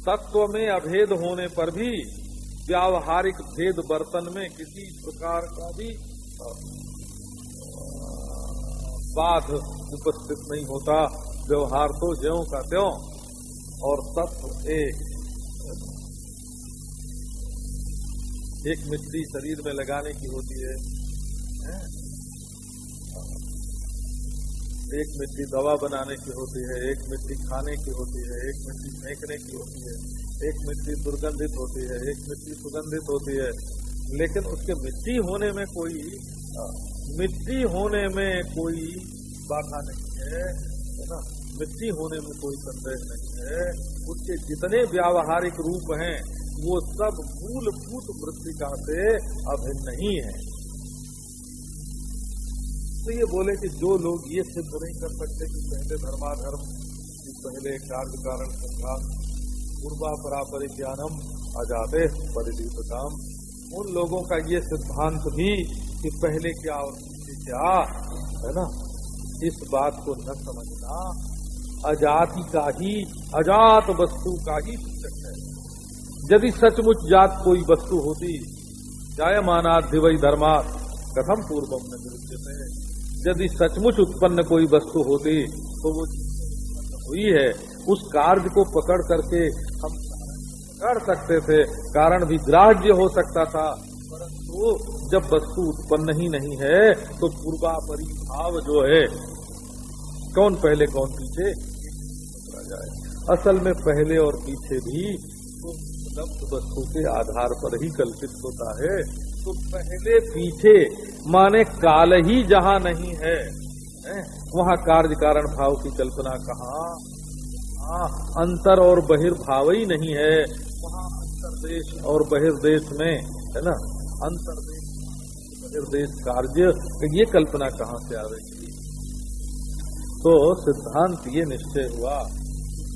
तत्व में अभेद होने पर भी व्यावहारिक भेद बर्तन में किसी प्रकार का भी बाध उपस्थित नहीं होता। व्यवहार तो ज्यो का त्यों, और तत्व एक। एक मिट्टी शरीर में लगाने की होती है? एक मिट्टी दवा बनाने की होती है, एक मिट्टी खाने की होती है, एक मिट्टी फेंकने की होती है, एक मिट्टी दुर्गंधित होती है, एक मिट्टी सुगंधित होती है। लेकिन उसके मिट्टी होने में कोई मिट्टी होने में कोई बाधा नहीं है है ना? मिट्टी होने में कोई संदेह नहीं है। उसके जितने व्यावहारिक रूप हैं, वो सब मूलभूत मृतिका से अभिन्न नहीं है। तो ये बोले कि जो लोग ये सिद्ध नहीं कर सकते कि पहले धर्माधर्म, कि पहले कार्य कारण संघात पूर्वा परापरि ज्ञानम अजाते परिदीप काम उन लोगों का ये सिद्धांत भी कि पहले क्या और पीछे क्या, है ना? इस बात को न समझना। अजाति का ही, अजात वस्तु का ही सूचक है। यदि सचमुच जात कोई वस्तु होती जायमानाधिवई धर्मात, कथम पूर्वम न है यदि सचमुच उत्पन्न कोई वस्तु होती तो वो हुई है। उस कार्य को पकड़ करके हम कर सकते थे। कारण भी ग्राह्य हो सकता था। परंतु जब वस्तु उत्पन्न ही नहीं है तो पूर्वा परिभाव जो है, कौन पहले कौन पीछे? जाए असल में पहले और पीछे भी तो वस्तु के आधार पर ही कल्पित होता है। तो पहले पीछे माने काल ही जहाँ नहीं है, वहाँ कार्य कारण भाव की कल्पना कहा? हाँ अंतर और बहिर्भाव ही नहीं है। वहाँ अंतरदेश और बहिर्देश में है ना? अंतरदेश बहिर्देश कार्य ये कल्पना कहाँ से आ रही तो सिद्धांत ये निश्चय हुआ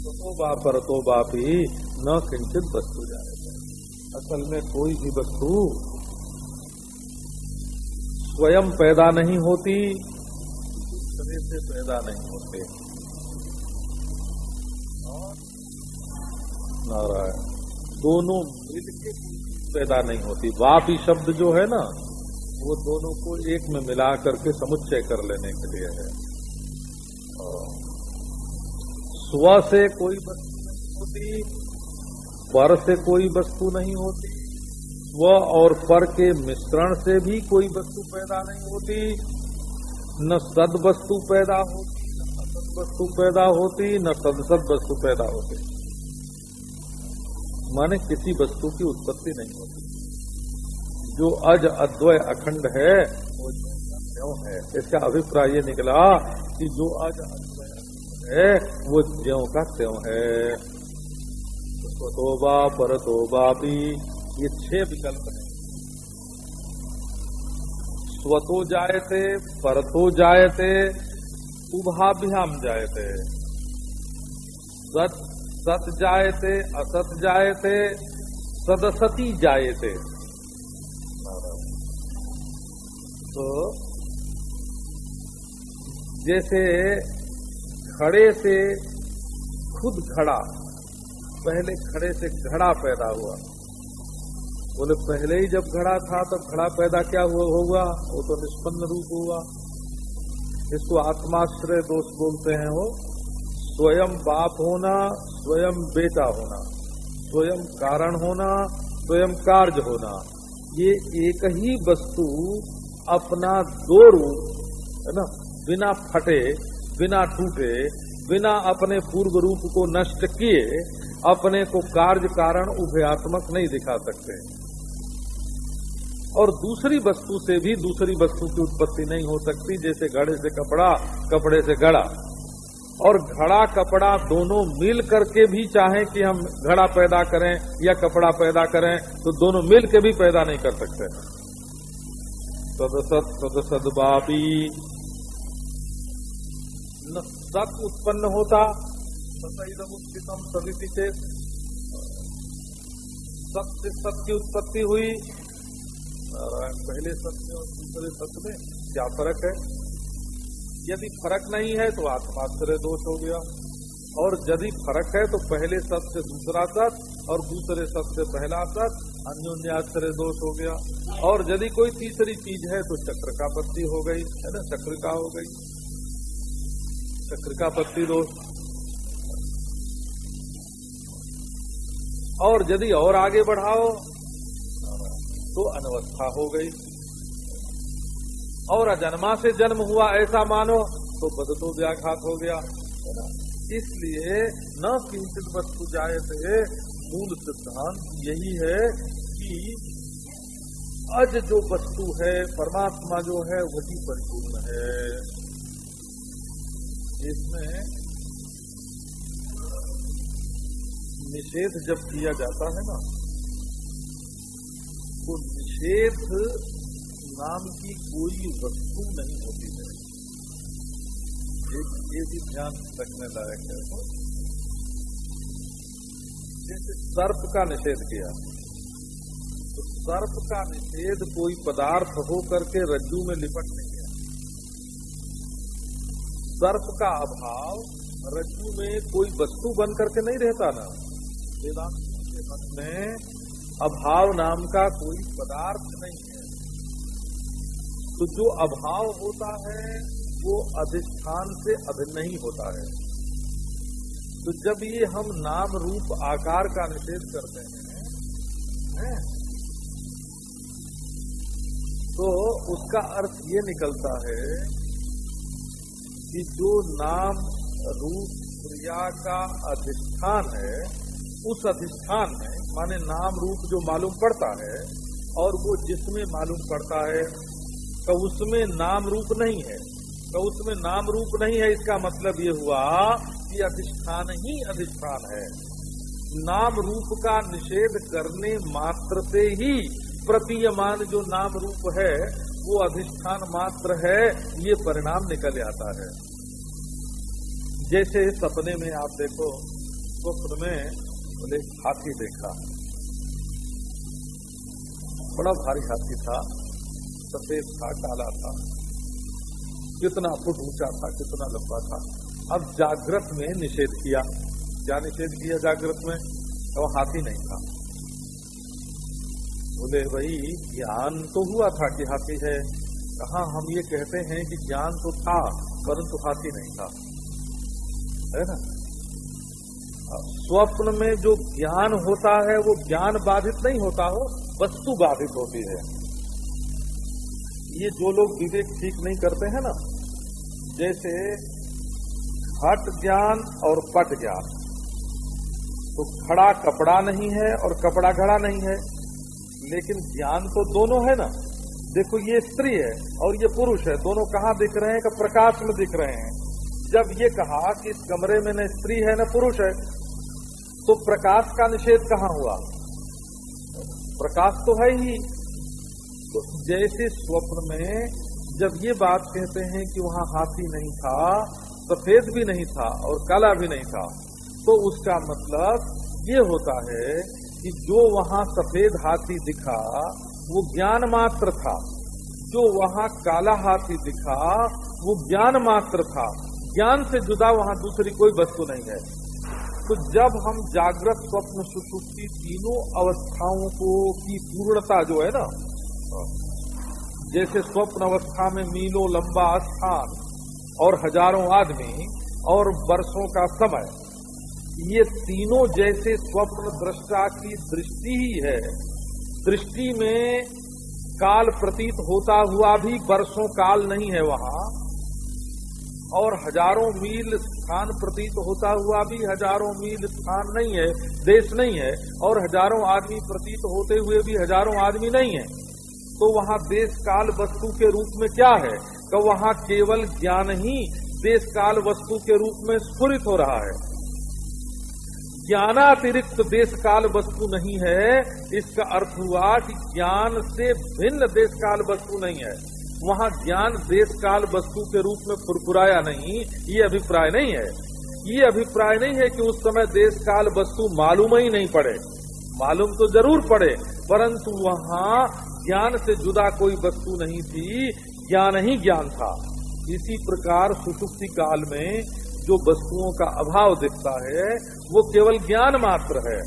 तो बा पर तो बापी न किंचित वस्तु जाए। असल में कोई भी वस्तु स्वयं पैदा नहीं होती। दूसरे से पैदा नहीं होते। नारायण, दोनों मिलके पैदा नहीं होती। वापी शब्द जो है ना, वो दोनों को एक में मिला करके समुच्चय कर लेने के लिए है। स्व से कोई वस्तु नहीं होती पर से कोई वस्तु नहीं होती स्व और पर के मिश्रण से भी कोई वस्तु पैदा नहीं होती। न सद वस्तु पैदा होती, न असद वस्तु पैदा होती, न सदसद वस्तु पैदा होती। माने किसी वस्तु की उत्पत्ति नहीं होती। जो अज अद्वय अखंड है, वो ज्यो है? इसका अभिप्राय ये निकला कि जो अज अद्वय अखंड है, वो ज्यो का त्यों है। स्वतोबा परतोबा भी। ये छह विकल्प हैं। स्वतो जायते, परतो जायते, उभाभ्याम जायते। सत सत जायते, असत जायते, सदसती जायते। तो जैसे खड़े से खुद खड़ा, पहले खड़े से घड़ा पैदा हुआ। बोले, पहले ही जब घड़ा था, तब घड़ा पैदा क्या हुआ होगा वो तो निष्पन्न रूप हुआ। इसको आत्माश्रय दोष बोलते हैं वो, स्वयं बाप होना, स्वयं बेटा होना, स्वयं कारण होना, स्वयं कार्य होना। ये एक ही वस्तु अपना दो रूप, है ना? बिना फटे, बिना टूटे, बिना अपने पूर्व रूप को नष्ट किए, अपने को कार्य कारण उभयात्मक नहीं दिखा सकते। और दूसरी वस्तु से भी दूसरी वस्तु की उत्पत्ति नहीं हो सकती, जैसे घड़े से कपड़ा, कपड़े से घड़ा। और घड़ा, कपड़ा दोनों मिल करके भी चाहे कि हम घड़ा पैदा करें या कपड़ा पैदा करें तो दोनों मिल के भी पैदा नहीं कर सकते। सदसत सदसद बापी। न सत उत्पन्न होता सदिति से सत्य सत की उत्पत्ति हुई नारायण, पहले सत्य और दूसरे सत्य में क्या फ़र्क है? यदि फ़र्क नहीं है तो आत्माश्रय दोष हो गया। और यदि फ़र्क है तो पहले सत्य, दूसरा सत्य और दूसरे सत्य, पहला सत अन्योन्याश्रय दोष हो गया। और यदि कोई तीसरी चीज़ है तो चक्र का पत्ती हो गई, है ना? चक्र का हो गई। चक्र का पत्ती दोष। और यदि और आगे बढ़ाओ तो अनवस्था हो गई। और अजन्मा से जन्म हुआ, ऐसा मानो तो बदतो व्याघात हो गया। इसलिए न किंचित वस्तु जाए थे मूल सिद्धांत यही है कि अज जो वस्तु है, परमात्मा जो है, वही परिपूर्ण है। इसमें निषेध जब किया जाता है ना तो निषेध नाम की कोई वस्तु नहीं होती है। एक ये भी ध्यान रखने लायक है। जैसे सर्प का निषेध किया तो सर्प का निषेध कोई पदार्थ हो करके रज्जू में लिपट नहीं गया सर्प का अभाव रज्जू में कोई वस्तु बन करके नहीं रहता ना। वेदांत के मत में अभाव नाम का कोई पदार्थ नहीं है तो जो अभाव होता है, वो अधिष्ठान से अभिन्न नहीं होता है तो जब ये हम नाम रूप आकार का निषेध करते हैं, है? तो उसका अर्थ ये निकलता है कि जो नाम रूप क्रिया का अधिष्ठान है उस अधिष्ठान में, माने नाम रूप जो मालूम पड़ता है, और वो जिसमें मालूम पड़ता है तो उसमें नाम रूप नहीं है। तो उसमें नाम रूप नहीं है, इसका मतलब ये हुआ कि अधिष्ठान ही अधिष्ठान है। नाम रूप का निषेध करने मात्र से ही प्रतीयमान जो नाम रूप है, वो अधिष्ठान मात्र है, ये परिणाम निकल आता है। जैसे सपने में आप देखो, स्वप्न में बोले हाथी देखा। बड़ा भारी हाथी था, सफ़ेद था, काला था। कितना फुट ऊँचा था, कितना लंबा था। अब जागृत में निषेध किया। क्या निषेध किया जागृत में? तो हाथी नहीं था। बोले, भाई, ज्ञान तो हुआ था कि हाथी है। कहा हम ये कहते हैं कि ज्ञान तो था, परंतु हाथी नहीं था। है ना? स्वप्न में जो ज्ञान होता है, वो ज्ञान बाधित नहीं होता हो, वस्तु बाधित होती है। ये जो लोग विवेक ठीक नहीं करते हैं ना, जैसे घट ज्ञान और पट ज्ञान तो खड़ा कपड़ा नहीं है और कपड़ा घड़ा नहीं है, लेकिन ज्ञान तो दोनों है ना। देखो, ये स्त्री है और ये पुरुष है, दोनों कहाँ दिख रहे हैं? कि प्रकाश में दिख रहे हैं। जब ये कहा कि इस कमरे में न स्त्री है, न पुरुष है तो प्रकाश का निषेध कहाँ हुआ? प्रकाश तो है ही। तो जैसे स्वप्न में जब ये बात कहते हैं कि वहाँ हाथी नहीं था, सफ़ेद भी नहीं था और काला भी नहीं था तो उसका मतलब ये होता है कि जो वहाँ सफ़ेद हाथी दिखा, वो ज्ञान मात्र था। जो वहाँ काला हाथी दिखा, वो ज्ञान मात्र था। ज्ञान से जुदा वहाँ दूसरी कोई वस्तु नहीं है। तो जब हम जागृत स्वप्न सुसुप्ति तीनों अवस्थाओं को की पूर्णता जो है ना, जैसे स्वप्न अवस्था में मीलों लंबा स्थान और हज़ारों आदमी और वर्षों का समय, ये तीनों जैसे स्वप्न दृष्टा की दृष्टि ही है। दृष्टि में काल प्रतीत होता हुआ भी वर्षों काल नहीं है वहाँ, और हज़ारों मील स्थान प्रतीत होता हुआ भी हज़ारों मील स्थान नहीं है, देश नहीं है, और हज़ारों आदमी प्रतीत होते हुए भी हज़ारों आदमी नहीं है। तो वहाँ देश काल वस्तु के रूप में क्या है? तो वहाँ केवल ज्ञान ही देश काल वस्तु के रूप में स्फुरित हो रहा है। ज्ञानातिरिक्त देश काल वस्तु नहीं है, इसका अर्थ हुआ कि ज्ञान से भिन्न देश काल वस्तु नहीं है। वहाँ ज्ञान देश काल वस्तु के रूप में फुरफुराया नहीं, ये अभिप्राय नहीं है। ये अभिप्राय नहीं है कि उस समय देश काल वस्तु मालूम ही नहीं पड़े। मालूम तो ज़रूर पड़े, परंतु वहाँ ज्ञान से जुदा कोई वस्तु नहीं थी, ज्ञान ही ज्ञान था। इसी प्रकार सुसुप्ति काल में जो वस्तुओं का अभाव दिखता है, वो केवल ज्ञान मात्र है।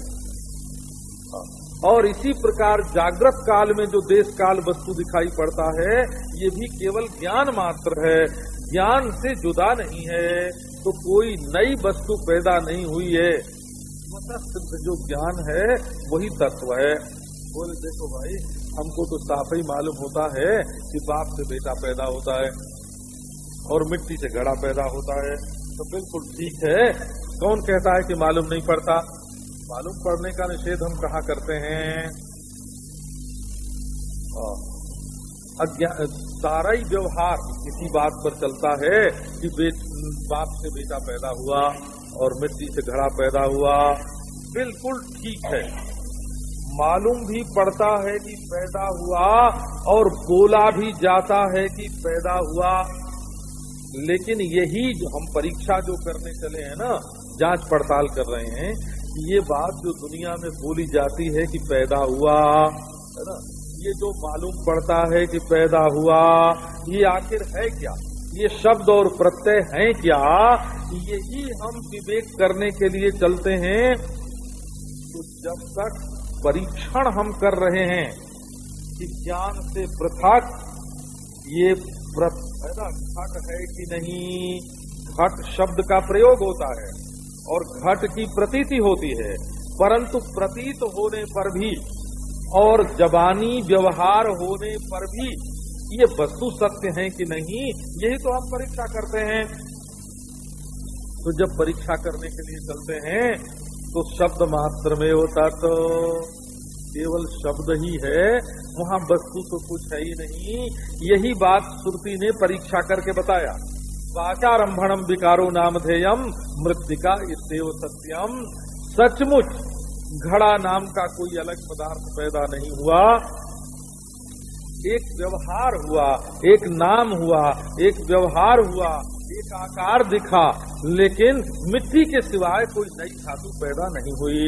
और इसी प्रकार जागृत काल में जो देश काल वस्तु दिखाई पड़ता है, ये भी केवल ज्ञान मात्र है। ज्ञान से जुदा नहीं है तो कोई नई वस्तु पैदा नहीं हुई है। सिद्ध जो ज्ञान है, वही तत्व है। बोले, देखो भाई, हमको तो साफ़ ही मालूम होता है कि बाप से बेटा पैदा होता है और मिट्टी से घड़ा पैदा होता है। तो बिल्कुल ठीक है। कौन कहता है कि मालूम नहीं पड़ता? मालूम पढ़ने का निषेध हम कहा करते हैं? सारा ही व्यवहार इसी बात पर चलता है कि बाप से बेटा पैदा हुआ और मिट्टी से घड़ा पैदा हुआ। बिल्कुल ठीक है। मालूम भी पड़ता है कि पैदा हुआ और बोला भी जाता है कि पैदा हुआ। लेकिन यही जो हम परीक्षा जो करने चले हैं ना, जाँच पड़ताल कर रहे हैं ये बात जो दुनिया में बोली जाती है कि पैदा हुआ, है ना? ये जो मालूम पड़ता है कि पैदा हुआ, ये आखिर है क्या? ये शब्द और प्रत्यय हैं क्या? यही हम विवेक करने के लिए चलते हैं। तो जब तक परीक्षण हम कर रहे हैं कि ज्ञान से पृथक, ये घट है कि नहीं? घट शब्द का प्रयोग होता है। और घट की प्रतीति होती है, परंतु प्रतीत होने पर भी और जबानी व्यवहार होने पर भी ये वस्तु सत्य है कि नहीं, यही तो हम परीक्षा करते हैं। तो जब परीक्षा करने के लिए चलते हैं तो शब्द मात्र में होता तो केवल शब्द ही है, वहाँ वस्तु तो कुछ है ही नहीं। यही बात श्रुति ने परीक्षा करके बताया। वाचारंभणम विकारो नामधेयम मृतिका इतव सत्यम। सचमुच घड़ा नाम का कोई अलग पदार्थ पैदा नहीं हुआ। एक व्यवहार हुआ, एक नाम हुआ, एक व्यवहार हुआ, एक आकार दिखा, लेकिन मिट्टी के सिवाय कोई नई धातु पैदा नहीं हुई।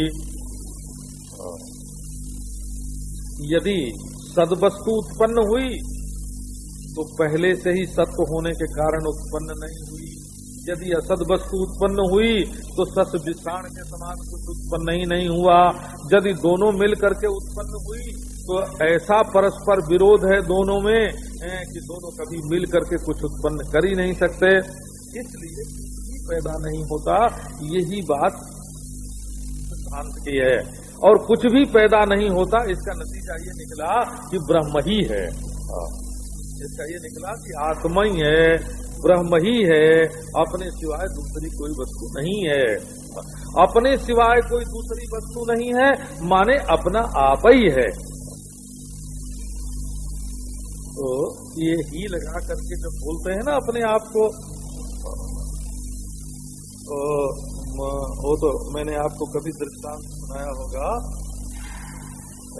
यदि सदवस्तु उत्पन्न हुई तो पहले से ही सत्व होने के कारण उत्पन्न नहीं हुई। यदि असद वस्तु उत्पन्न हुई तो सस विषाण के समान कुछ उत्पन्न ही नहीं हुआ। यदि दोनों मिल करके उत्पन्न हुई तो ऐसा परस्पर विरोध है दोनों में कि दोनों कभी मिल करके कुछ उत्पन्न कर ही नहीं सकते। इसलिए पैदा नहीं होता, यही बात सिद्धांत की है। और कुछ भी पैदा नहीं होता, इसका नतीजा ये निकला कि ब्रह्म ही है। हाँ। इसका ये निकला कि आत्मा ही है ब्रह्म ही है अपने सिवाय दूसरी कोई वस्तु नहीं है। अपने सिवाय कोई दूसरी वस्तु नहीं है, माने अपना आप ही है। तो ये ही लगा करके जब बोलते हैं ना अपने आप को तो वो तो मैंने आपको कभी दृष्टांत सुनाया होगा।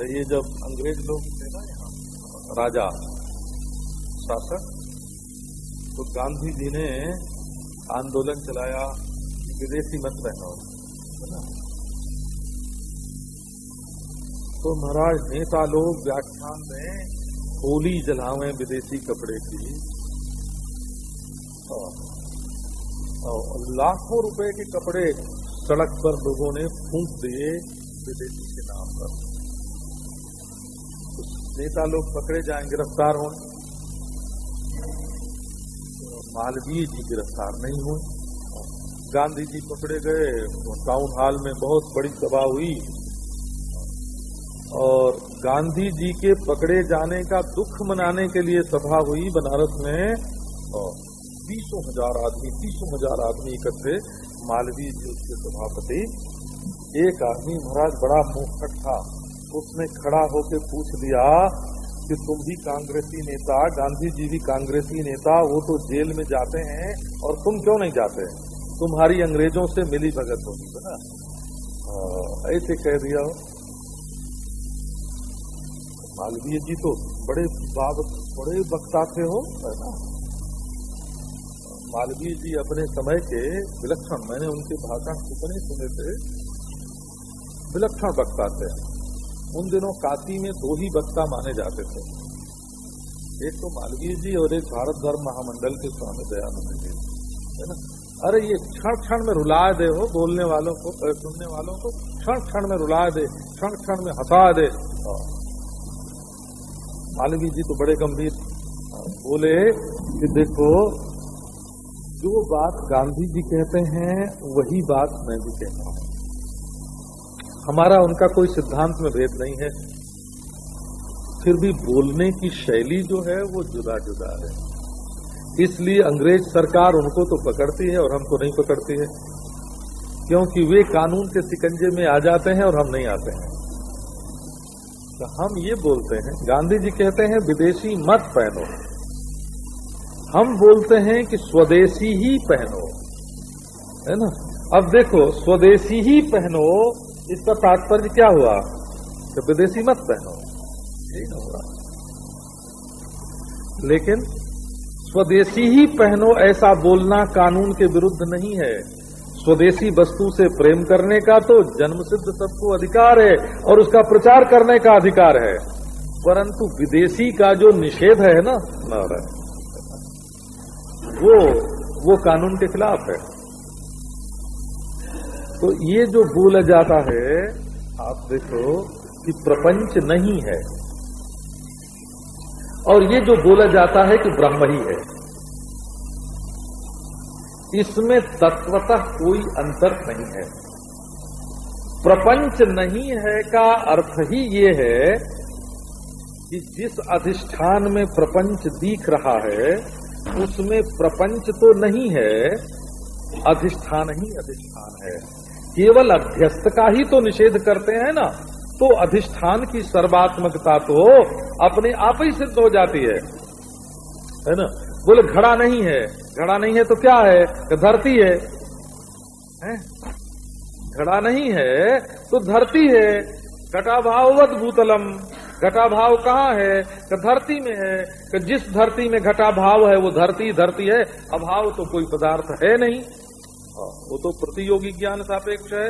ये जब अंग्रेज़ लोग थे ना यहाँ, राजा शासक तो गांधी जी ने आंदोलन चलाया, विदेशी मत रहना है ना? तो महाराज, नेता लोग व्याख्यान में होली जलावे विदेशी कपड़े की। और लाखों रुपए के कपड़े सड़क पर लोगों ने फूंक दिए विदेशी के नाम पर। तो नेता लोग पकड़े जाए गिरफ़्तार हों मालवीय जी गिरफ़्तार नहीं हुए। गांधी जी पकड़े गए टाउन हॉल में बहुत बड़ी सभा हुई। और गांधी जी के पकड़े जाने का दुख मनाने के लिए सभा हुई बनारस में। बीसों हज़ार आदमी, तीसों हज़ार आदमी इकट्ठे मालवीय जी उसके सभापति। एक आदमी महाराज बड़ा मुखट था, उसने खड़ा होकर पूछ लिया कि तुम भी कांग्रेसी नेता, गांधी जी भी कांग्रेसी नेता, वो तो जेल में जाते हैं और तुम क्यों नहीं जाते? तुम्हारी अंग्रेज़ों से मिली भगत होगी है ना? ऐसे कह दिया हो। मालवीय जी तो बड़े बड़े वक्ता थे हो, है ना? मालवीय जी अपने समय के विलक्षण, मैंने उनके भाषण कितने सुने थे, विलक्षण वक्ता थे उन दिनों काशी में दो ही वक्ता माने जाते थे। एक तो मालवीय जी और एक भारत धर्म महामंडल के स्वामी दयानंद जी। है ना? अरे ये क्षण क्षण में रुला दे हो बोलने वालों को सुनने वालों को। क्षण क्षण में रुला दे क्षण क्षण में हंसा दे। मालवीय जी तो बड़े गंभीर बोले कि देखो, जो बात गांधी जी कहते हैं, वही बात मैं भी कहता हूँ। हमारा उनका कोई सिद्धांत में भेद नहीं है। फिर भी बोलने की शैली जो है, वो जुदा जुदा है। इसलिए अंग्रेज़ सरकार उनको तो पकड़ती है और हमको नहीं पकड़ती है। क्योंकि वे कानून के सिकंजे में आ जाते हैं और हम नहीं आते हैं। तो हम ये बोलते हैं, गांधी जी कहते हैं, विदेशी मत पहनो। हम बोलते हैं कि स्वदेशी ही पहनो। है ना? अब देखो, स्वदेशी ही पहनो इसका तात्पर्य क्या हुआ? कि विदेशी मत पहनो। ठीक होगा लेकिन स्वदेशी ही पहनो ऐसा बोलना कानून के विरुद्ध नहीं है। स्वदेशी वस्तु से प्रेम करने का तो जन्म सिद्ध सबको अधिकार है और उसका प्रचार करने का अधिकार है। परंतु विदेशी का जो निषेध है ना वो वो कानून के खिलाफ है। तो ये जो बोला जाता है, आप देखो कि प्रपंच नहीं है। और ये जो बोला जाता है कि ब्रह्म ही है। इसमें तत्वतः कोई अंतर नहीं है। प्रपंच नहीं है का अर्थ ही ये है कि जिस अधिष्ठान में प्रपंच दिख रहा है, उसमें प्रपंच तो नहीं है, अधिष्ठान ही अधिष्ठान है। केवल अध्यस्त का ही तो निषेध करते हैं ना तो अधिष्ठान की सर्वात्मकता तो अपने आप ही सिद्ध हो जाती है। है ना? बोले, घड़ा नहीं है। घड़ा नहीं है तो क्या है? धरती है? घड़ा नहीं है तो धरती है। घटाभाववत भूतलम। घटाभाव कहाँ है? कि धरती में है। कि जिस धरती में घटा भाव है, वो धरती धरती है। अभाव तो कोई पदार्थ है नहीं। वो तो प्रतियोगी ज्ञान सापेक्ष है।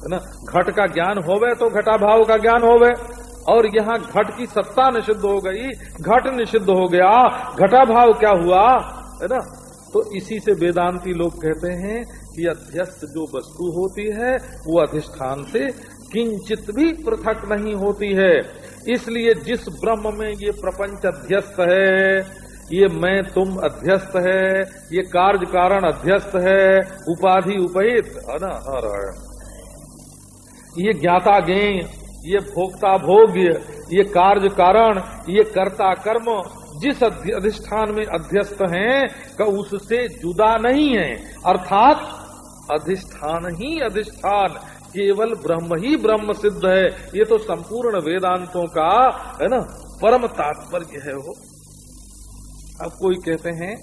है ना? घट का ज्ञान होवे तो घटाभाव का ज्ञान होवे। और यहाँ घट की सत्ता निषिद्ध हो गई, घट निषिद्ध हो गया घटाभाव क्या हुआ? है ना? तो इसी से वेदांती लोग कहते हैं कि अध्यस्त जो वस्तु होती है, वो अधिष्ठान से किंचित भी पृथक नहीं होती है। इसलिए जिस ब्रह्म में ये प्रपंच अध्यस्त है ये मैं, तुम अध्यस्त है, ये कार्य कारण अध्यस्त है, उपाधि उपहित। है ना हर ये ज्ञाता ज्ञेय, ये भोक्ता भोग्य, ये कार्य कारण, ये कर्ता कर्म, जिस अधिष्ठान में अध्यस्त हैं, का उससे जुदा नहीं है। अर्थात, अधिष्ठान ही अधिष्ठान, केवल ब्रह्म ही ब्रह्म सिद्ध है। ये तो संपूर्ण वेदांतों का, है ना, परम तात्पर्य है वो। अब कोई कहते हैं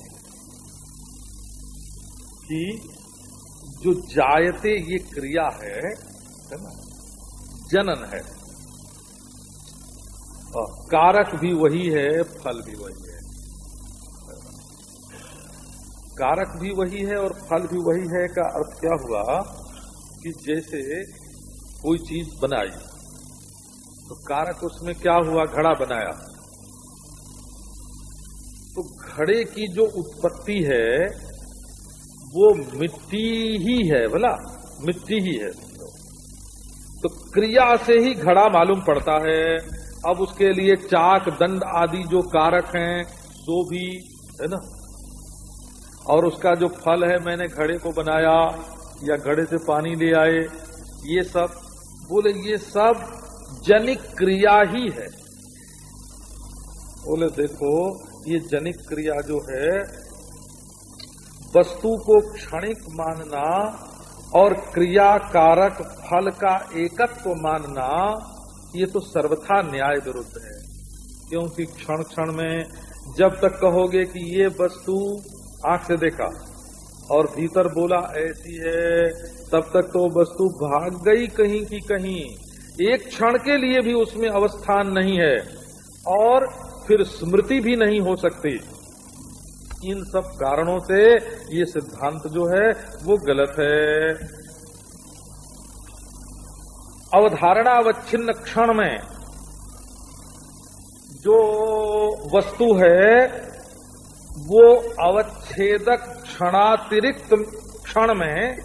कि जो जायते ये क्रिया है है ना, जनन है, और कारक भी वही है, फल भी वही है। कारक भी वही है और फल भी वही है का अर्थ क्या हुआ कि जैसे कोई चीज़ बनाई तो कारक उसमें क्या हुआ, घड़ा बनाया। तो घड़े की जो उत्पत्ति है, वो मिट्टी ही है बोला मिट्टी ही है। तो क्रिया से ही घड़ा मालूम पड़ता है। अब उसके लिए चाक, दंड आदि जो कारक हैं वो भी, है ना? और उसका जो फल है, मैंने घड़े को बनाया या घड़े से पानी ले आए, ये सब, बोले, ये सब जनिक क्रिया ही है। बोले, देखो ये जनिक क्रिया जो है, वस्तु को क्षणिक मानना और क्रिया कारक फल का एकत्व मानना, ये तो सर्वथा न्याय विरुद्ध है। क्योंकि क्षण क्षण में जब तक कहोगे कि ये वस्तु, आँख से देखा और भीतर बोला, ऐसी है, तब तक तो वस्तु भाग गई कहीं की कहीं। एक क्षण के लिए भी उसमें अवस्थान नहीं है। और फिर स्मृति भी नहीं हो सकती। इन सब कारणों से ये सिद्धांत जो है, वो गलत है। अवधारणावच्छिन्न क्षण में जो वस्तु है, वो अवच्छेदक क्षणातिरिक्त क्षण में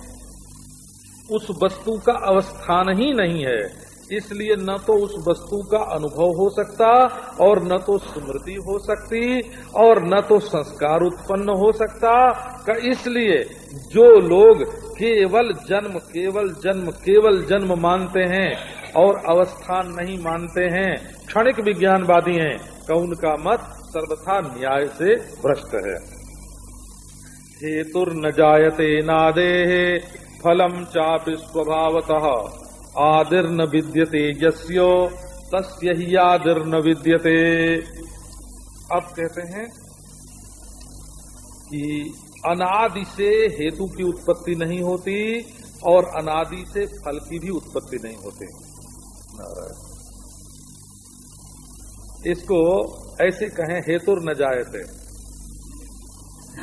उस वस्तु का अवस्थान ही नहीं है। इसलिए न तो उस वस्तु का अनुभव हो सकता और न तो स्मृति हो सकती और न तो संस्कार उत्पन्न हो सकता। का इसलिए जो लोग केवल जन्म केवल जन्म केवल जन्म मानते हैं और अवस्थान नहीं मानते हैं, क्षणिक विज्ञानवादी हैं, का उनका मत सर्वथा न्याय से भ्रष्ट है। हेतुर न जायते नादे फलम चापि स्वभावतः। आदिर्न विद्यते यस्यो तस्य ही आदिर्न विद्यते अब कहते हैं कि अनादि से हेतु की उत्पत्ति नहीं होती और अनादि से फल की भी उत्पत्ति नहीं होती। इसको ऐसे कहें, हेतुर न जायते।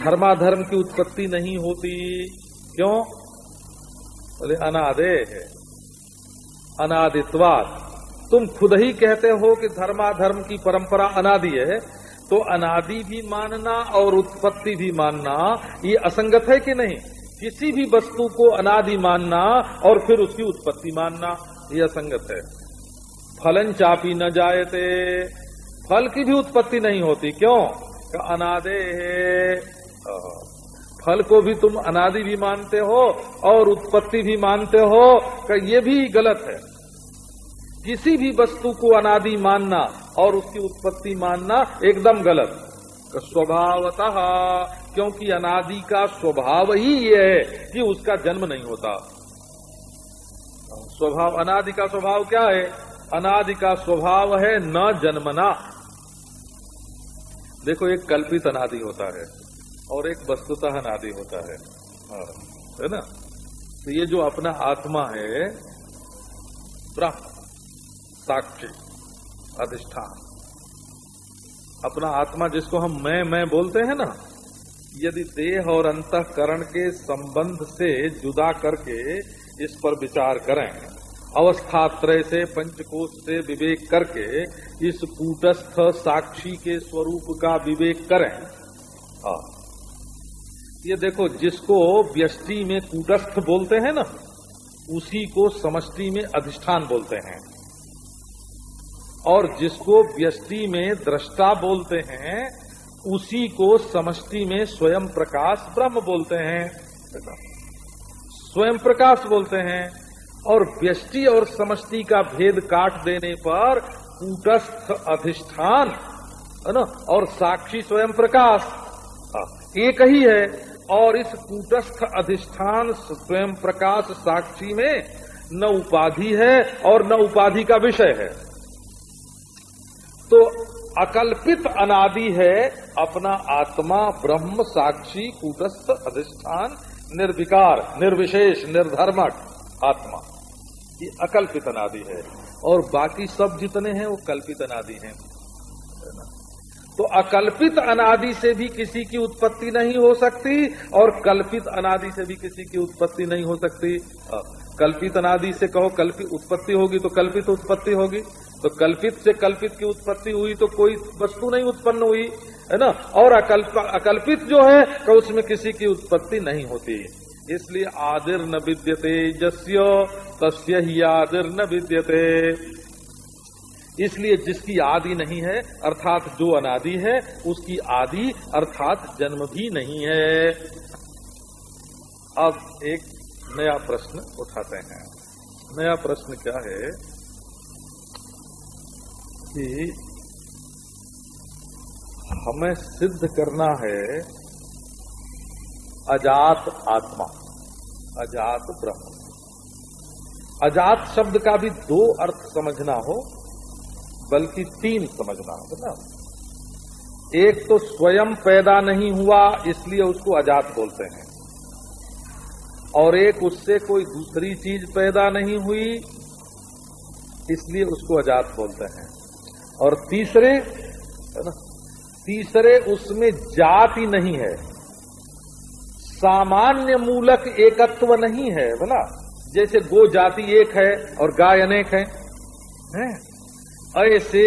धर्माधर्म की उत्पत्ति नहीं होती। क्यों? बोले, अनादे है। अनादित्वाद तुम खुद ही कहते हो कि धर्माधर्म की परंपरा अनादि है तो अनादि भी मानना और उत्पत्ति भी मानना, ये असंगत है कि नहीं? किसी भी वस्तु को अनादि मानना और फिर उसकी उत्पत्ति मानना, ये असंगत है। फलन चापी न जायते, फल की भी उत्पत्ति नहीं होती। क्यों? अनादे फल को भी तुम अनादि भी मानते हो और उत्पत्ति भी मानते हो, कि ये भी गलत है। किसी भी वस्तु को अनादि मानना और उसकी उत्पत्ति मानना एकदम गलत। स्वभावतः, क्योंकि अनादि का स्वभाव ही ये है कि उसका जन्म नहीं होता। स्वभाव, अनादि का स्वभाव क्या है? अनादि का स्वभाव है न जन्मना। देखो, एक कल्पित अनादि होता है। और एक वस्तुतः अनादि होता है। हाँ, है ना? तो ये जो अपना आत्मा है ब्रह्म साक्षी अधिष्ठान। अपना आत्मा जिसको हम मैं मैं बोलते हैं ना यदि देह और अंतकरण के संबंध से जुदा करके इस पर विचार करें अवस्थात्रय से पंचकोश से विवेक करके इस कूटस्थ साक्षी के स्वरूप का विवेक करें हाँ ये देखो जिसको व्यष्टि में कूटस्थ बोलते हैं ना उसी को समष्टि में अधिष्ठान बोलते हैं। और जिसको व्यष्टि में दृष्टा बोलते हैं उसी को समष्टि में स्वयं प्रकाश ब्रह्म बोलते हैं। स्वयं प्रकाश बोलते हैं और व्यष्टि और समष्टि का भेद काट देने पर कूटस्थ अधिष्ठान है ना और साक्षी स्वयं प्रकाश। हाँ, एक ही है। और इस कूटस्थ अधिष्ठान स्वयं प्रकाश साक्षी में न उपाधि है और न उपाधि का विषय है। तो अकल्पित अनादि है अपना आत्मा ब्रह्म साक्षी कूटस्थ अधिष्ठान निर्विकार, निर्विशेष, निर्धर्मक आत्मा। ये अकल्पित अनादि है। और बाकी सब जितने हैं वो कल्पित अनादि हैं। तो अकल्पित अनादि से भी किसी की उत्पत्ति नहीं हो सकती और कल्पित अनादि से भी किसी की उत्पत्ति नहीं हो सकती। कल्पित अनादि से कहो कल्पित उत्पत्ति होगी तो कल्पित उत्पत्ति होगी। तो कल्पित से कल्पित की उत्पत्ति हुई तो कोई वस्तु नहीं उत्पन्न हुई है ना? और अकल्प, अकल्पित जो है तो उसमें किसी की उत्पत्ति नहीं होती। इसलिए आदिर न विद्यते जस्य तस्य ही आदिर न विद्यते। इसलिए जिसकी आदि नहीं है, अर्थात जो अनादि है, उसकी आदि, अर्थात जन्म भी नहीं है। अब एक नया प्रश्न उठाते हैं। नया प्रश्न क्या है? कि हमें सिद्ध करना है, अजात आत्मा, अजात ब्रह्म। अजात शब्द का भी दो अर्थ समझना हो बल्कि तीन समझना होगा एक तो स्वयं पैदा नहीं हुआ इसलिए उसको अजात बोलते हैं। और एक उससे कोई दूसरी चीज़ पैदा नहीं हुई इसलिए उसको अजात बोलते हैं। और तीसरे है ना तीसरे उसमें जाति नहीं है। सामान्य मूलक एकत्व नहीं है बोला जैसे गो जाति एक है और गाय अनेक है, है? ऐसे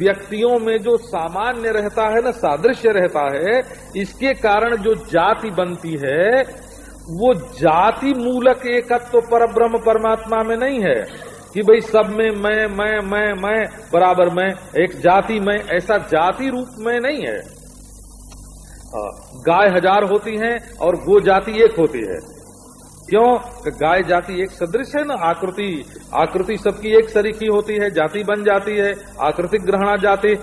व्यक्तियों में जो सामान्य रहता है ना, सादृश्य रहता है, इसके कारण जो जाति बनती है, वो जाति मूलक एकत्व तो पर ब्रह्म परमात्मा में नहीं है कि भाई सब में मैं मैं मैं मैं, बराबर मैं, एक जाति में, ऐसा जाति रूप में नहीं है। गाय हज़ार होती हैं और गो जाति एक होती है। क्यों? गाय जाति एक सदृश है ना आकृति। आकृति सबकी एक सरीखी होती है जाति बन जाती है आकृतिक ग्रहणा जाति।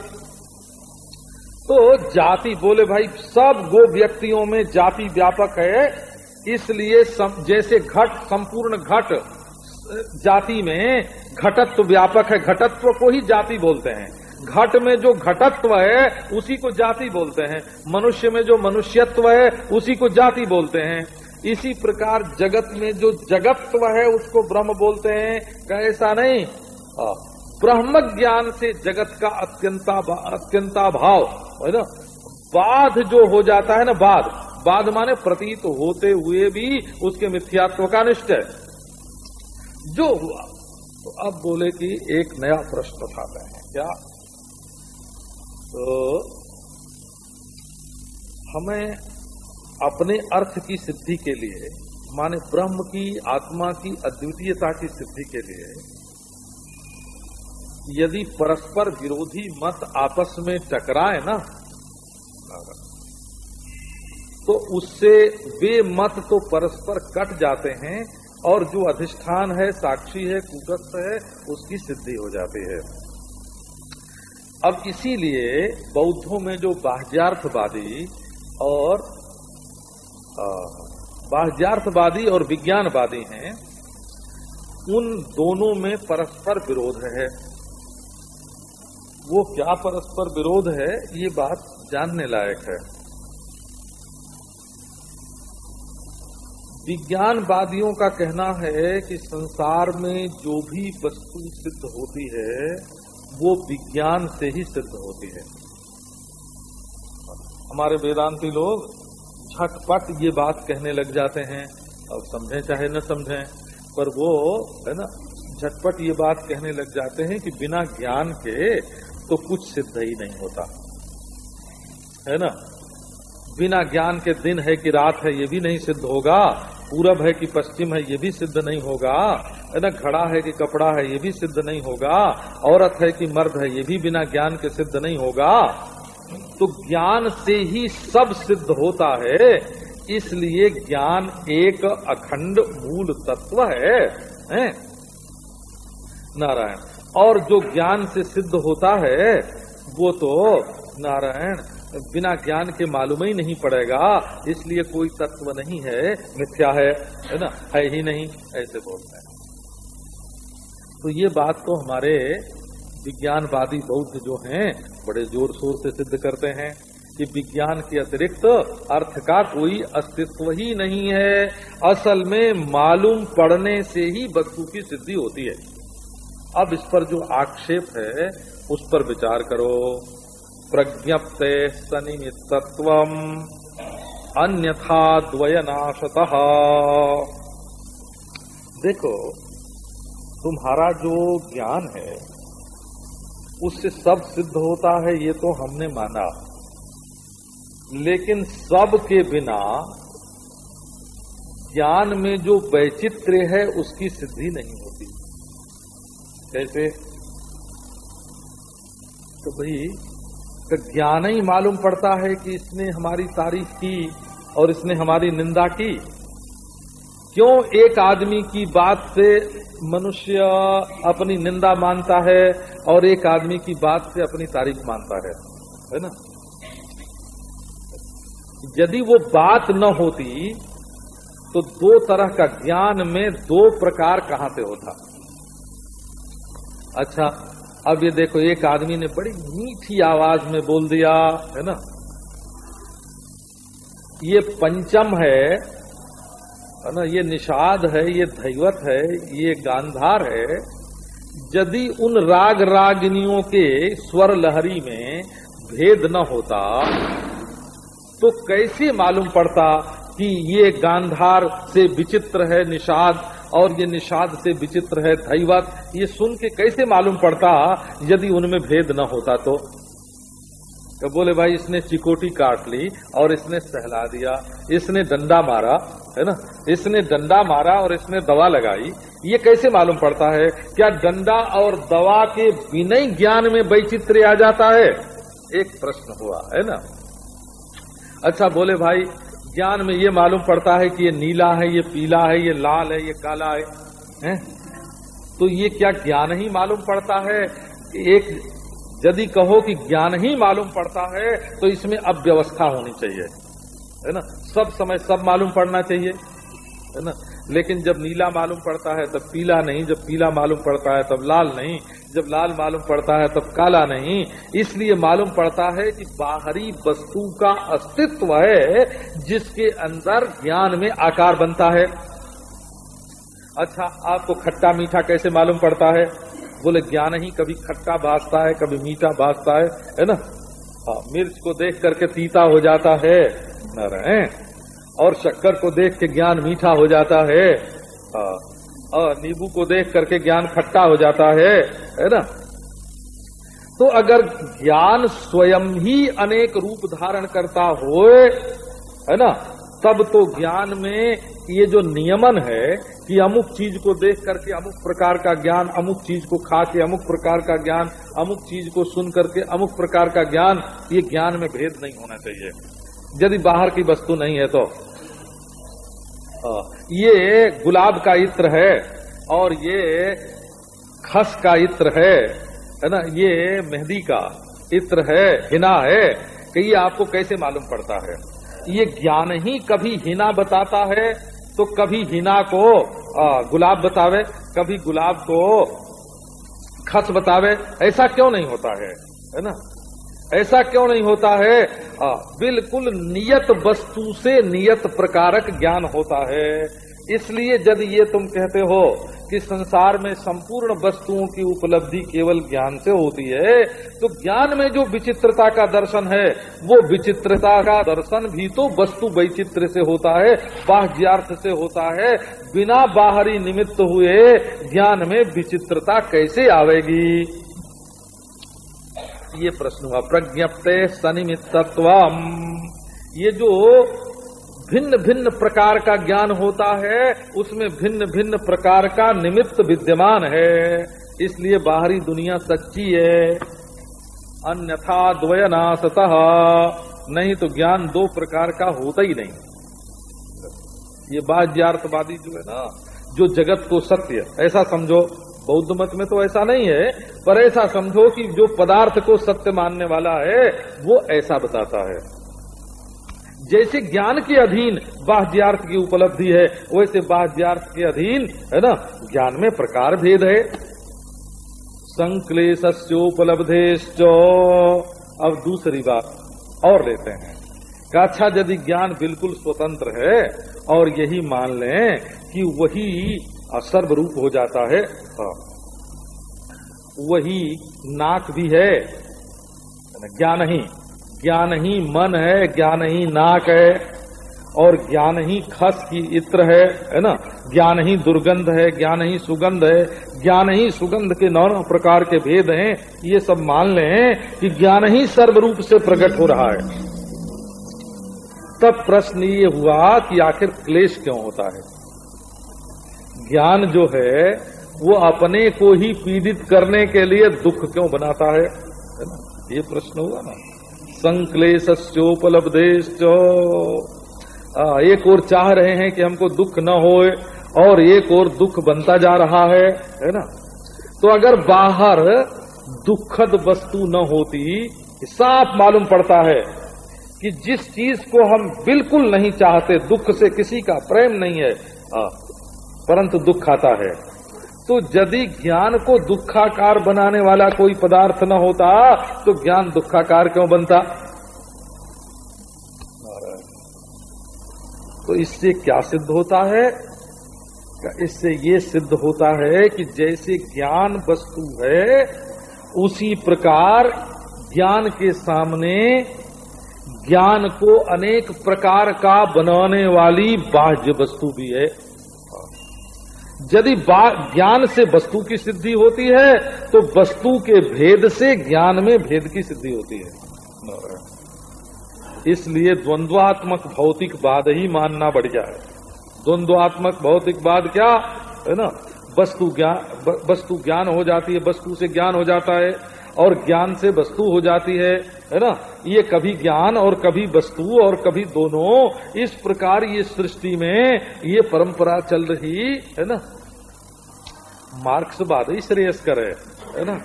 तो जाति बोले भाई सब गो व्यक्तियों में जाति व्यापक है इसलिए सम, जैसे घट संपूर्ण घट जाति में घटत्व व्यापक है। घटत्व को ही जाति बोलते हैं। घट में जो घटत्व है उसी को जाति बोलते हैं। मनुष्य में जो मनुष्यत्व है उसी को जाति बोलते हैं। इसी प्रकार जगत में जो जगत्व है, उसको ब्रह्म बोलते हैं। कैसा नहीं। ब्रह्म ज्ञान से जगत का अत्यंता अत्यंता भाव, है ना? बाध जो हो जाता है ना, बाध। बाध माने प्रतीत होते हुए भी उसके मिथ्यात्व का निश्चय। जो हुआ तो अब बोले कि एक नया प्रश्न उठाते हैं। क्या? तो हमें अपने अर्थ की सिद्धि के लिए, माने ब्रह्म की आत्मा की अद्वितीयता की सिद्धि के लिए, यदि परस्पर विरोधी मत आपस में टकराए ना तो उससे वे मत तो परस्पर कट जाते हैं और जो अधिष्ठान है, साक्षी है कूटस्थ है, उसकी सिद्धि हो जाती है। अब इसीलिए बौद्धों में जो बाह्यार्थवादी और बाह्यार्थवादी और विज्ञानवादी हैं, उन दोनों में परस्पर विरोध है। वो क्या परस्पर विरोध है, ये बात जानने लायक है। विज्ञानवादियों का कहना है कि संसार में जो भी वस्तु सिद्ध होती है, वो विज्ञान से ही सिद्ध होती है। हमारे वेदांती लोग झटपट ये बात कहने लग जाते हैं, अब समझें चाहे न समझें, पर वो, है ना, झटपट ये बात कहने लग जाते हैं कि बिना ज्ञान के तो कुछ सिद्ध ही नहीं होता। है ना? बिना ज्ञान के दिन है कि रात है, ये भी नहीं सिद्ध होगा। पूरब है कि पश्चिम है, ये भी सिद्ध नहीं होगा। है ना? घड़ा है कि कपड़ा है, ये भी सिद्ध नहीं होगा। औरत है कि मर्द है, ये भी बिना ज्ञान के सिद्ध नहीं होगा। तो ज्ञान से ही सब सिद्ध होता है इसलिए ज्ञान एक अखंड मूल तत्व है, है? नारायण और जो ज्ञान से सिद्ध होता है वो तो नारायण बिना ज्ञान के मालूम ही नहीं पड़ेगा इसलिए कोई तत्व नहीं है मिथ्या है है ना है ही नहीं ऐसे बोलते हैं तो ये बात तो हमारे विज्ञानवादी बौद्ध जो हैं बड़े ज़ोर शोर से सिद्ध करते हैं कि विज्ञान के अतिरिक्त अर्थ का कोई अस्तित्व ही नहीं है। असल में मालूम पड़ने से ही वस्तु की सिद्धि होती है। अब इस पर जो आक्षेप है, उस पर विचार करो। प्रज्ञप्त सनिमित्व अन्यथा द्वयनाशत। देखो, तुम्हारा जो ज्ञान है उससे सब सिद्ध होता है, ये तो हमने माना। लेकिन सब के बिना ज्ञान में जो वैचित्र्य है, उसकी सिद्धि नहीं होती। कैसे? तो भाई तो ज्ञान ही मालूम पड़ता है कि इसने हमारी तारीफ़ की और इसने हमारी निंदा की। क्यों एक आदमी की बात से मनुष्य अपनी निंदा मानता है और एक आदमी की बात से अपनी तारीफ़ मानता है? है ना? यदि वो बात न होती तो दो तरह का ज्ञान में दो प्रकार कहाँ से होता? अच्छा अब ये देखो, एक आदमी ने बड़ी मीठी आवाज़ में बोल दिया, है ना? ये पंचम है है ना, ये निषाद है, ये धैवत है, ये गांधार है। यदि उन राग रागिनियों के स्वर लहरी में भेद न होता तो कैसे मालूम पड़ता कि ये गांधार से विचित्र है निषाद और ये निषाद से विचित्र है धैवत ये सुन के कैसे मालूम पड़ता यदि उनमें भेद न होता तो? तो बोले भाई इसने चिकोटी काट ली और इसने सहला दिया। इसने डंडा मारा है ना? इसने डंडा मारा और इसने दवा लगाई। ये कैसे मालूम पड़ता है? क्या डंडा और दवा के बिना ज्ञान में वैचित्र आ जाता है? एक प्रश्न हुआ है ना? अच्छा बोले भाई ज्ञान में ये मालूम पड़ता है कि ये नीला है ये पीला है ये लाल है ये काला है, है? तो ये क्या ज्ञान ही मालूम पड़ता है एक यदि कहो कि ज्ञान ही मालूम पड़ता है तो इसमें अव्यवस्था होनी चाहिए। है ना? सब समय सब मालूम पड़ना चाहिए। है ना? लेकिन जब नीला मालूम पड़ता है, तब पीला नहीं। जब पीला मालूम पड़ता है, तब लाल नहीं। जब लाल मालूम पड़ता है, तब काला नहीं। इसलिए मालूम पड़ता है कि बाहरी वस्तु का अस्तित्व है, जिसके अंदर ज्ञान में आकार बनता है। अच्छा आपको खट्टा मीठा कैसे मालूम पड़ता है? बोले, ज्ञान ही कभी खट्टा बाजता है, कभी मीठा भासता है। है ना? हाँ मिर्च को देख करके तीता हो जाता है न और शक्कर को देख के ज्ञान मीठा हो जाता है। हाँ और नींबू को देख करके ज्ञान खट्टा हो जाता है है ना? तो अगर ज्ञान स्वयं ही अनेक रूप धारण करता होए, है ना? तब तो ज्ञान में ये जो नियमन है कि अमुक चीज़ को देख करके अमुक प्रकार का ज्ञान, अमुक चीज़ को खा के अमुक प्रकार का ज्ञान, अमुक चीज़ को सुन करके अमुक प्रकार का ज्ञान, ये ज्ञान में भेद नहीं होना चाहिए। यदि बाहर की वस्तु नहीं है तो। ये गुलाब का इत्र है और ये खस का इत्र है है ना? ये मेहंदी का इत्र है, हिना है, कि ये आपको कैसे मालूम पड़ता है? ये ज्ञान ही कभी हिना बताता है तो कभी हिना को गुलाब बतावे कभी गुलाब को खस बतावे। ऐसा क्यों नहीं होता है? है ना? ऐसा क्यों नहीं होता है? आ, बिल्कुल नियत वस्तु से नियत प्रकारक ज्ञान होता है। इसलिए यदि ये तुम कहते हो कि संसार में संपूर्ण वस्तुओं की उपलब्धि केवल ज्ञान से होती है तो ज्ञान में जो विचित्रता का दर्शन है, वो विचित्रता का दर्शन भी तो वस्तु वैचित्र से होता है, बाह्यार्थ से होता है। बिना बाहरी निमित्त हुए ज्ञान में विचित्रता कैसे आवेगी? ये प्रश्न हुआ, प्रज्ञप्ते सनिमित्तत्व ये जो भिन्न भिन्न प्रकार का ज्ञान होता है, उसमें भिन्न भिन्न प्रकार का निमित्त विद्यमान है। इसलिए बाहरी दुनिया सच्ची है। अन्यथा द्वयनाशतः नहीं तो ज्ञान दो प्रकार का होता ही नहीं। ये बाह्यार्थवादी जो है ना, जो जगत को सत्य, ऐसा समझो। बौद्ध मत में तो ऐसा नहीं है, पर ऐसा समझो कि जो पदार्थ को सत्य मानने वाला है, वो ऐसा बताता है। जैसे ज्ञान के अधीन बाह्यार्थ की उपलब्धि है, वैसे बाह्यार्थ के अधीन, है ना, ज्ञान में प्रकार भेद है। संक्लेशोपलब्धेश्च अब दूसरी बात, और लेते हैं। अच्छा यदि ज्ञान बिल्कुल स्वतंत्र है, और यही मान लें कि वही सर्वरूप हो जाता है हाँ। वही नाक भी है ज्ञान ही। ज्ञान ही मन है ज्ञान ही नाक है और ज्ञान ही खस की इत्र है है ना? ज्ञान ही दुर्गंध है ज्ञान ही सुगंध है ज्ञान ही सुगंध के नौ प्रकार के भेद हैं ये सब मान लें कि ज्ञान ही सर्वरूप से प्रकट हो रहा है। तब प्रश्न ये हुआ कि आखिर क्लेश क्यों होता है? ज्ञान जो है वो अपने को ही पीड़ित करने के लिए दुख क्यों बनाता है, ये प्रश्न हुआ ना। संक्लेशोपलब्धेश एक और चाह रहे हैं कि हमको दुख न होए, और एक और दुख बनता जा रहा है है ना? तो अगर बाहर दुखद वस्तु न होती, साफ़ मालूम पड़ता है कि जिस चीज़ को हम बिल्कुल नहीं चाहते, दुख से किसी का प्रेम नहीं है परंतु दुख आता है। तो यदि ज्ञान को दुखाकार बनाने वाला कोई पदार्थ न होता तो ज्ञान दुखाकार क्यों बनता? तो इससे क्या सिद्ध होता है? इससे ये सिद्ध होता है कि जैसे ज्ञान वस्तु है, उसी प्रकार ज्ञान के सामने ज्ञान को अनेक प्रकार का बनाने वाली बाह्य वस्तु भी है। यदि ज्ञान से वस्तु की सिद्धि होती है तो वस्तु के भेद से ज्ञान में भेद की सिद्धि होती है। इसलिए द्वंद्वात्मक भौतिकवाद ही मानना बढ़िया है। द्वंद्वात्मक भौतिकवाद क्या? है ना? वस्तु ज्ञान वस्तु ज्ञान हो जाती है, वस्तु से ज्ञान हो जाता है। और ज्ञान से वस्तु हो जाती है है ना? ये कभी ज्ञान और कभी वस्तु और कभी दोनों, इस प्रकार ये सृष्टि में ये परंपरा चल रही, है ना? मार्क्सवाद ही श्रेयस्कर है है ना?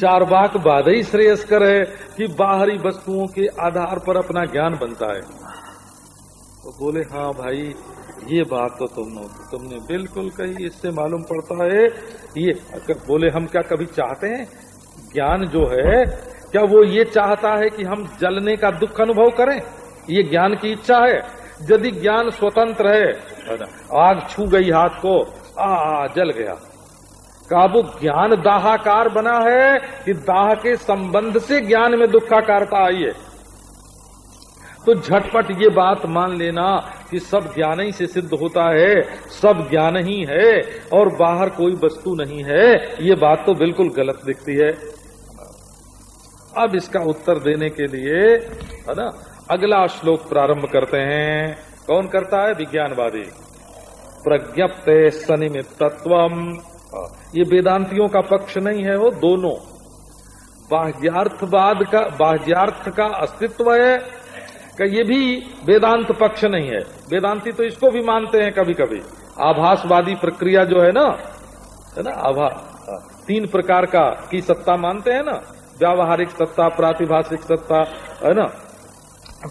चार बाक बाद ही श्रेयस्कर है कि बाहरी वस्तुओं के आधार पर अपना ज्ञान बनता है। तो बोले हाँ भाई, ये बात तो तुम तुमने बिल्कुल कही, इससे मालूम पड़ता है, ये बोले, हम क्या कभी चाहते हैं ज्ञान जो है, क्या वो ये चाहता है कि हम जलने का दुख अनुभव करें? ये ज्ञान की इच्छा है। यदि ज्ञान स्वतंत्र है, आग छू गई हाथ को, आ जल गया। का वो ज्ञान दाहाकार बना है कि दाह के संबंध से ज्ञान में दुखाकारता आई है? तो झटपट ये बात मान लेना कि सब ज्ञान ही से सिद्ध होता है, सब ज्ञान ही है, और बाहर कोई वस्तु नहीं है। ये बात तो बिल्कुल गलत दिखती है। अब इसका उत्तर देने के लिए, है ना, अगला श्लोक प्रारंभ करते हैं। कौन करता है? विज्ञानवादी। प्रज्ञप्त सनिमित्व ये वेदांतियों का पक्ष नहीं है वो, दोनों। बाह्यार्थवाद का, बाह्यार्थ का अस्तित्व है, का ये भी वेदांत पक्ष नहीं है। वेदांती तो इसको भी मानते हैं कभी कभी आभासवादी प्रक्रिया जो है ना है ना, आभा तीन प्रकार का, की सत्ता मानते हैं ना व्यावहारिक सत्ता, प्रातिभाषिक सत्ता, है ना?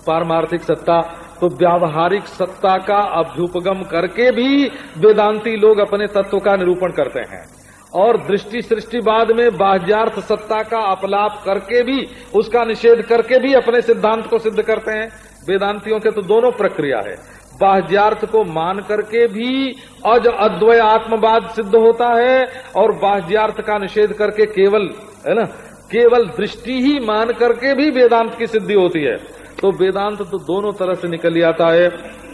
पारमार्थिक सत्ता तो व्यावहारिक सत्ता का अभ्युपगम करके भी वेदांती लोग अपने तत्व का निरूपण करते हैं। और दृष्टि सृष्टिवाद में बाह्यार्थ सत्ता का अपलाप करके भी, उसका निषेध करके भी अपने सिद्धांत को सिद्ध करते हैं। वेदांतियों के तो दोनों प्रक्रिया है। बाह्यार्थ को मान करके भी अज अद्वय आत्मवाद सिद्ध होता है और बाह्यार्थ का निषेध करके केवल, है ना? केवल दृष्टि ही मान करके भी वेदांत की सिद्धि होती है। तो वेदांत तो दोनों तरह से निकल आता है।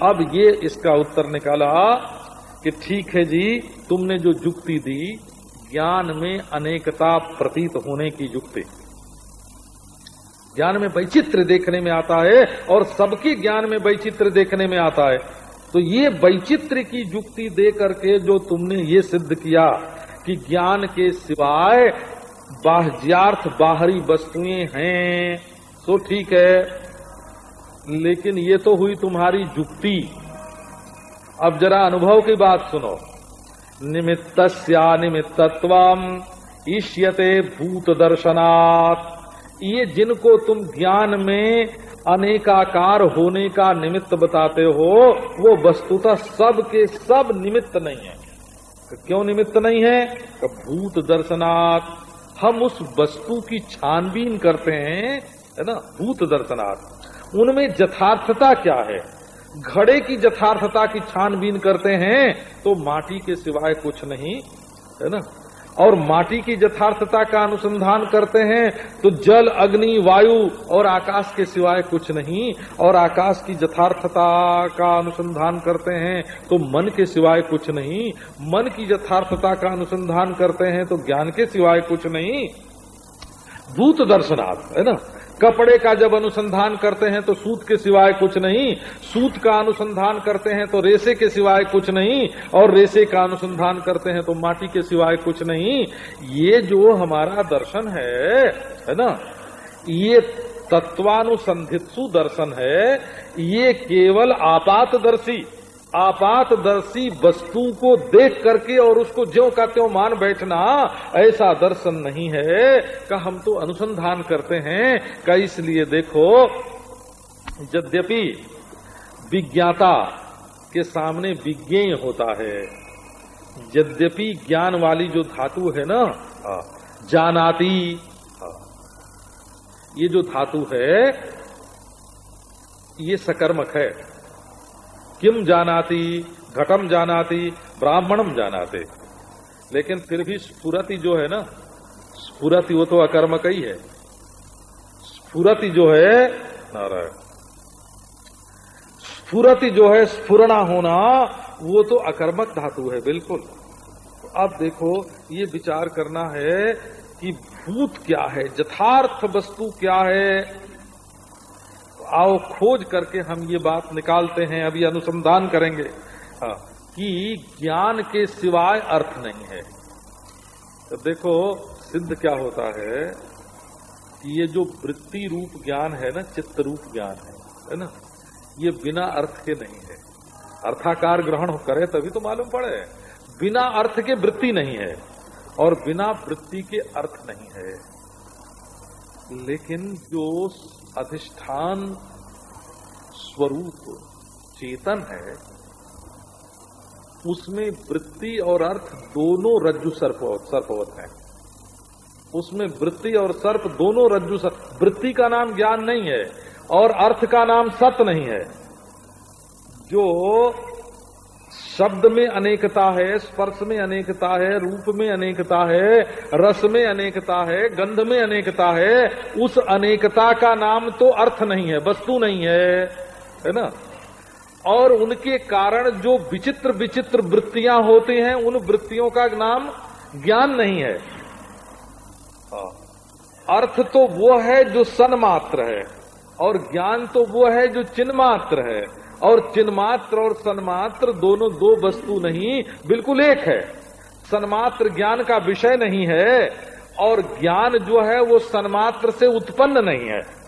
अब ये इसका उत्तर निकाला कि ठीक है जी, तुमने जो जुक्ति दी, ज्ञान में अनेकता प्रतीत होने की जुक्ति। ज्ञान में वैचित्र देखने में आता है और सबके ज्ञान में वैचित्र देखने में आता है। तो ये वैचित्र की जुक्ति दे करके जो तुमने ये सिद्ध किया कि ज्ञान के सिवाय बाह्यार्थ बाहरी वस्तुएँ हैं। तो ठीक है। लेकिन ये तो हुई तुम्हारी जुक्ति। अब जरा अनुभव की बात सुनो। निमित्त निमित्तत्व ईष्यते भूत दर्शनात् ये जिनको तुम ज्ञान में अनेकाकार होने का निमित्त बताते हो, वो वस्तुतः सब के सब निमित्त नहीं है। क्यों निमित्त नहीं है? भूत दर्शनात् हम उस वस्तु की छानबीन करते हैं, है ना, भूत दर्शनार्थ। उनमें यथार्थता क्या है? घड़े की यथार्थता की छानबीन करते हैं तो माटी के सिवाय कुछ नहीं, है ना? और माटी की यथार्थता का अनुसंधान करते हैं तो जल, अग्नि, वायु और आकाश के सिवाय कुछ नहीं। और आकाश की यथार्थता का अनुसंधान करते हैं तो मन के सिवाय कुछ नहीं। मन की यथार्थता का अनुसंधान करते हैं तो ज्ञान के सिवाय कुछ नहीं। भूत दर्शनार्थ है ना? कपड़े का जब अनुसंधान करते हैं तो सूत के सिवाय कुछ नहीं, सूत का अनुसंधान करते हैं तो रेसे के सिवाय कुछ नहीं, और रेसे का अनुसंधान करते हैं तो माटी के सिवाय कुछ नहीं। ये जो हमारा दर्शन है है ना? ये तत्वानुसंधित्सु दर्शन है, ये केवल आपातदर्शी। आपातदर्शी वस्तु को देख करके और उसको ज्यो का त्यों मान बैठना ऐसा दर्शन नहीं है। का हम तो अनुसंधान करते हैं। का इसलिए देखो, यद्यपि विज्ञाता के सामने विज्ञेय होता है, यद्यपि ज्ञान वाली जो धातु है ना जानाती ये जो धातु है, ये सकर्मक है। किम जानाती घटम जानाती, ब्राह्मणम जानाते। लेकिन फिर भी स्फुरति जो है ना, स्फुरति वो तो अकर्मक ही है। स्फुरति जो है, नारायण, स्फुरति जो है स्फुरना होना, वो तो अकर्मक धातु है, बिल्कुल। तो अब देखो, ये विचार करना है कि भूत क्या है, यथार्थ वस्तु क्या है? आओ खोज करके हम ये बात निकालते हैं अभी अनुसंधान करेंगे। हाँ, कि ज्ञान के सिवाय अर्थ नहीं है। तो देखो सिद्ध क्या होता है कि ये जो वृत्ति रूप ज्ञान है ना चित्त रूप ज्ञान है है ना? ये बिना अर्थ के नहीं है। अर्थाकार ग्रहण करे तभी तो मालूम पड़े। बिना अर्थ के वृत्ति नहीं है और बिना वृत्ति के अर्थ नहीं है। लेकिन जो अधिष्ठान स्वरूप चेतन है, उसमें वृत्ति और अर्थ दोनों रज्जु सर्प, सर्पवत है। उसमें वृत्ति और सर्प दोनों रज्जु सर्प, वृत्ति का नाम ज्ञान नहीं है और अर्थ का नाम सत नहीं है। जो शब्द में अनेकता है, स्पर्श में अनेकता है, रूप में अनेकता है, रस में अनेकता है, गंध में अनेकता है, उस अनेकता का नाम तो अर्थ नहीं है, वस्तु नहीं है है ना? और उनके कारण जो विचित्र विचित्र वृत्तियाँ होती हैं, उन वृत्तियों का नाम ज्ञान नहीं है। हाँ। अर्थ तो वो है जो सन्मात्र है, और ज्ञान तो वो है जो चिन्ह मात्र है। और चिन्मात्र और सन्मात्र दोनों दो वस्तु नहीं, बिल्कुल एक है। सन्मात्र ज्ञान का विषय नहीं है, और ज्ञान जो है वो सन्मात्र से उत्पन्न नहीं है।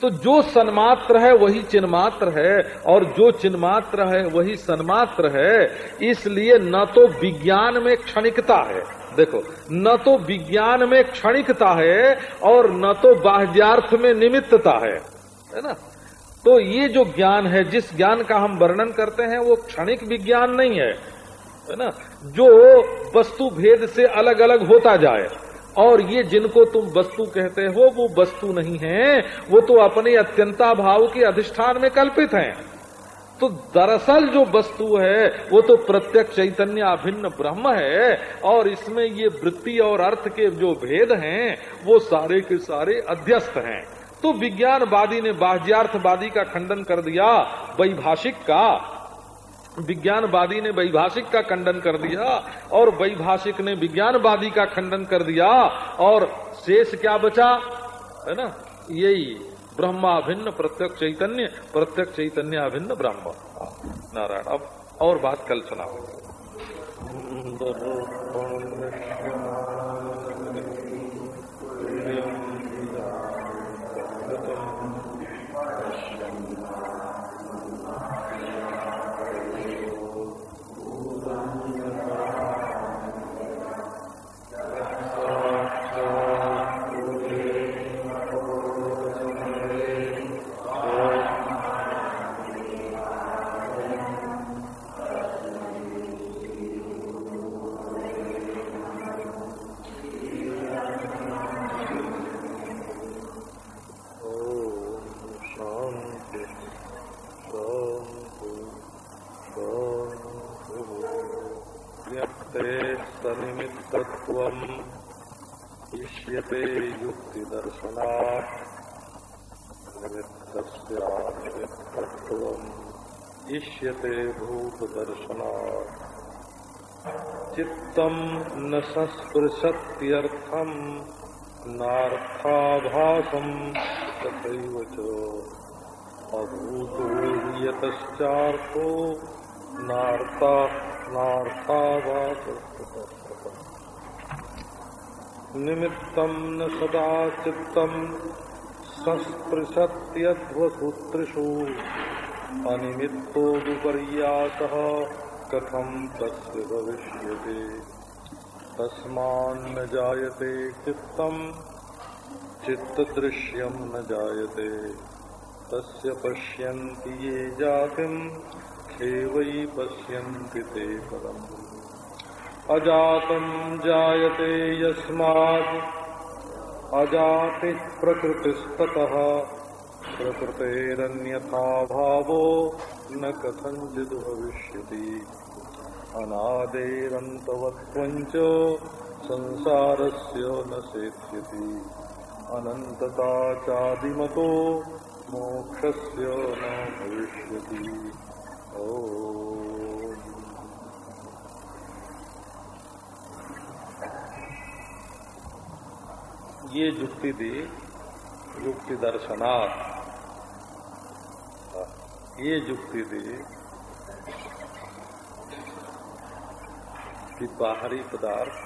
तो जो सन्मात्र है वही चिन्मात्र है, और जो चिन्मात्र है वही सन्मात्र है, इसलिए न तो विज्ञान में क्षणिकता है। देखो, न तो विज्ञान में क्षणिकता है, और न तो बाह्यार्थ में निमित्तता है। है ना? तो ये जो ज्ञान है, जिस ज्ञान का हम वर्णन करते हैं, वो क्षणिक विज्ञान नहीं है है ना? जो वस्तु भेद से अलग अलग होता जाए। और ये जिनको तुम वस्तु कहते हो, वो वस्तु नहीं है, वो तो अपने अत्यंता भाव के अधिष्ठान में कल्पित हैं। तो दरअसल जो वस्तु है, वो तो प्रत्यक्ष चैतन्य अभिन्न ब्रह्म है, और इसमें ये वृत्ति और अर्थ के जो भेद हैं, वो सारे के सारे अध्यस्त हैं। तो विज्ञानवादी ने बाह्यार्थवादी का खंडन कर दिया, वैभाषिक का। विज्ञानवादी ने वैभाषिक का खंडन कर दिया और वैभाषिक ने विज्ञानवादी का खंडन कर दिया और शेष क्या बचा? है ना? यही ब्रह्मा भिन्न प्रत्यक्ष चैतन्य प्रत्यक्ष चैतन्य अभिन्न ब्रह्म। नारायण, अब और बात कल सुना चित्तम् न संस्पृशत्यर्थम् नार्थाभासम् तथैव च। अभूतो यतश्चार्थो नार्था नार्थाभासस्ततः निमित्तम न सदा चित्तम संस्पृशत्यध्वसूत्रिषु। अनिमित्तो विपर्यासः कथम तस्य भविष्यते तस्मान्न जायते चित्तम चित्तदृश्यम न जायते। तस्य पश्यन्ति ये जातिम् खेवै पश्यन्ति ते पदम् अजातम् जायते यस्मात्, अजातिः प्रकृतिस्ततः। प्रकृतेरन्यथा भावो न कथञ्चित् भविष्यति अनादेरव संसार से न सेत्य अनंतता चादिम चादिमतो मोक्ष न भविष्य ओ ये युक्ति दी युक्ति दर्शनार्थ ये युक्ति दी कि बाहरी पदार्थ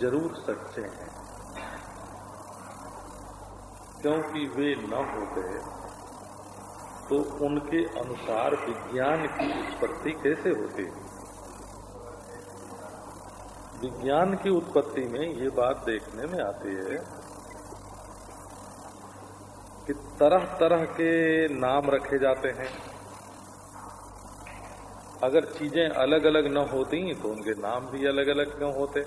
ज़रूर सच्चे हैं, क्योंकि वे न होते तो उनके अनुसार विज्ञान की उत्पत्ति कैसे होती। विज्ञान की उत्पत्ति में ये बात देखने में आती है कि तरह तरह के नाम रखे जाते हैं। अगर चीज़ें अलग अलग न होती तो उनके नाम भी अलग अलग क्यों होते?